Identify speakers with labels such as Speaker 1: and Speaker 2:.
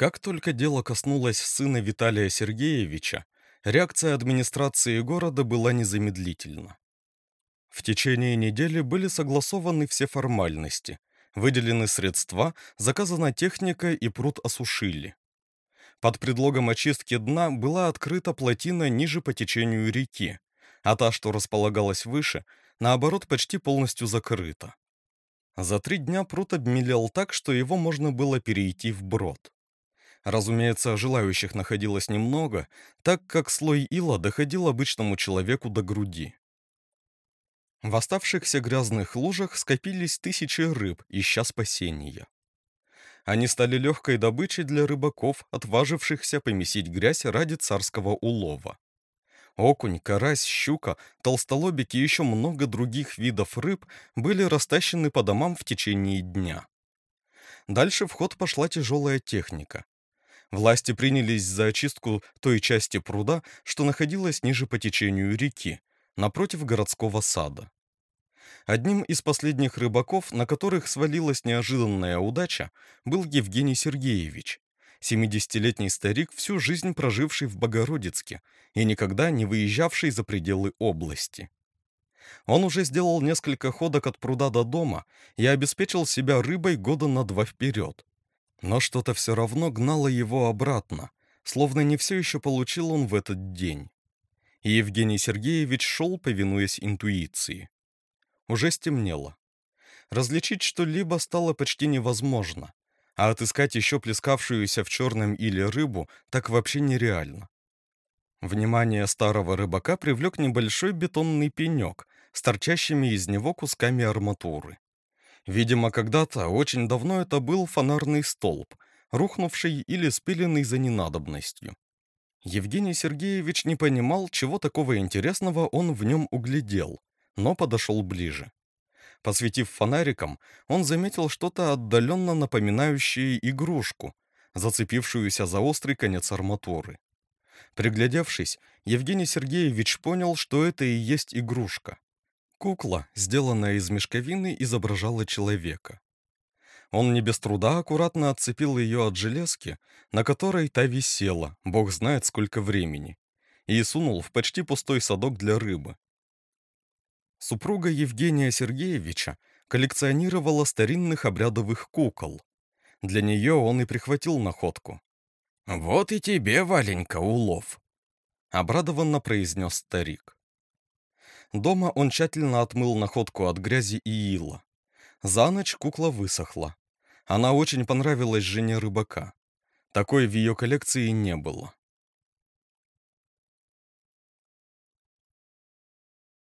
Speaker 1: Как только дело коснулось сына Виталия Сергеевича, реакция администрации города была незамедлительна. В течение недели были согласованы все формальности, выделены средства, заказана техника и пруд осушили. Под предлогом очистки дна была открыта плотина ниже по течению реки, а та, что располагалась выше, наоборот, почти полностью закрыта. За три дня пруд обмелел так, что его можно было перейти вброд. Разумеется, желающих находилось немного, так как слой ила доходил обычному человеку до груди. В оставшихся грязных лужах скопились тысячи рыб, ища спасения. Они стали легкой добычей для рыбаков, отважившихся помесить грязь ради царского улова. Окунь, карась, щука, толстолобики и еще много других видов рыб были растащены по домам в течение дня. Дальше в ход пошла тяжелая техника. Власти принялись за очистку той части пруда, что находилась ниже по течению реки, напротив городского сада. Одним из последних рыбаков, на которых свалилась неожиданная удача, был Евгений Сергеевич, 70-летний старик, всю жизнь проживший в Богородицке и никогда не выезжавший за пределы области. Он уже сделал несколько ходок от пруда до дома и обеспечил себя рыбой года на два вперед. Но что-то все равно гнало его обратно, словно не все еще получил он в этот день. Евгений Сергеевич шел, повинуясь интуиции. Уже стемнело. Различить что-либо стало почти невозможно, а отыскать еще плескавшуюся в черном иле рыбу так вообще нереально. Внимание старого рыбака привлек небольшой бетонный пенек с торчащими из него кусками арматуры. Видимо, когда-то, очень давно это был фонарный столб, рухнувший или спиленный за ненадобностью. Евгений Сергеевич не понимал, чего такого интересного он в нем углядел, но подошел ближе. Посветив фонариком, он заметил что-то отдаленно напоминающее игрушку, зацепившуюся за острый конец арматуры. Приглядевшись, Евгений Сергеевич понял, что это и есть игрушка. Кукла, сделанная из мешковины, изображала человека. Он не без труда аккуратно отцепил ее от железки, на которой та висела, бог знает сколько времени, и сунул в почти пустой садок для рыбы. Супруга Евгения Сергеевича коллекционировала старинных обрядовых кукол. Для нее он и прихватил находку. «Вот и тебе, Валенька, улов!» — обрадованно произнес старик. Дома он тщательно отмыл находку от грязи и ила. За ночь кукла высохла. Она очень понравилась жене рыбака. Такой в ее коллекции не было.